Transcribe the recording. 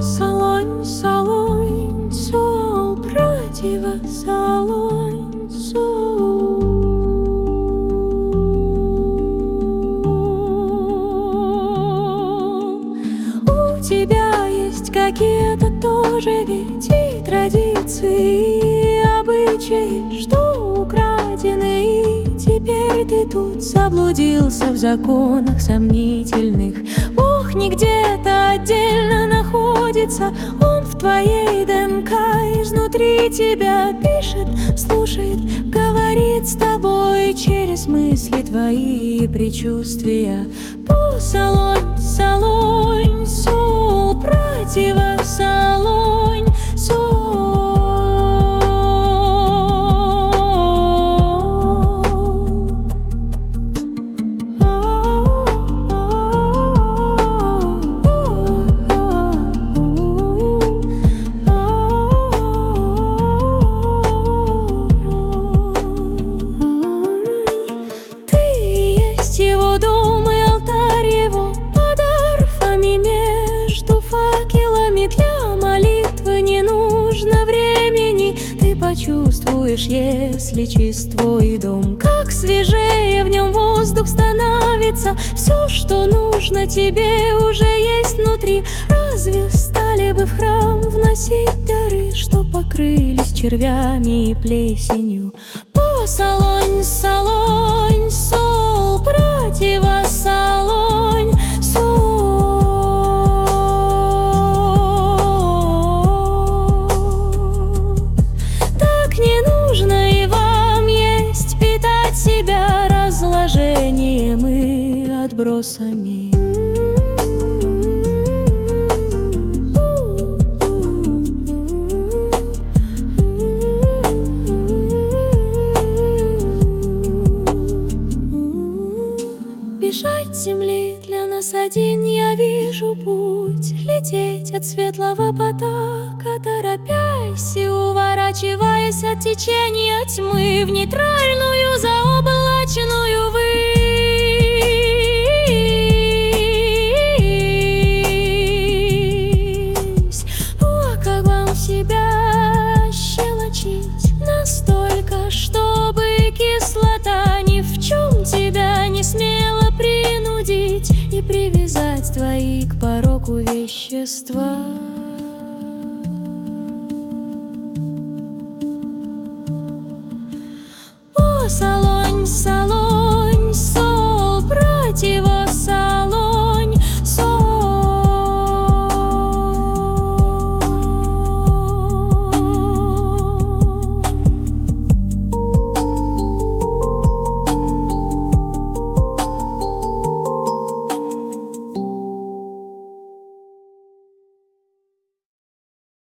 Салонь, салон, сол, братьева, салонь. Есть какие-то тоже ведь и традиции, и обычаи, что украдены, и теперь ты тут заблудился в законах сомнительных. Ох, не где-то отдельно находится он в твоей ДНК Изнутри тебя пишет, слушает, говорит с тобой Через мысли твои и предчувствия салонь, сол, почувствуешь, если чист твой дом? Как свежее в нем воздух становится. Все, что нужно тебе, уже есть внутри. Разве стали бы в храм вносить дары Что покрылись червями и плесенью? По салонь, салонь, отбросами. Бежать земли для нас один я вижу путь Лететь от светлого потока, торопясь и уворачиваясь от течения тьмы В нейтральную привязать твои к пороку вещества. О, салон!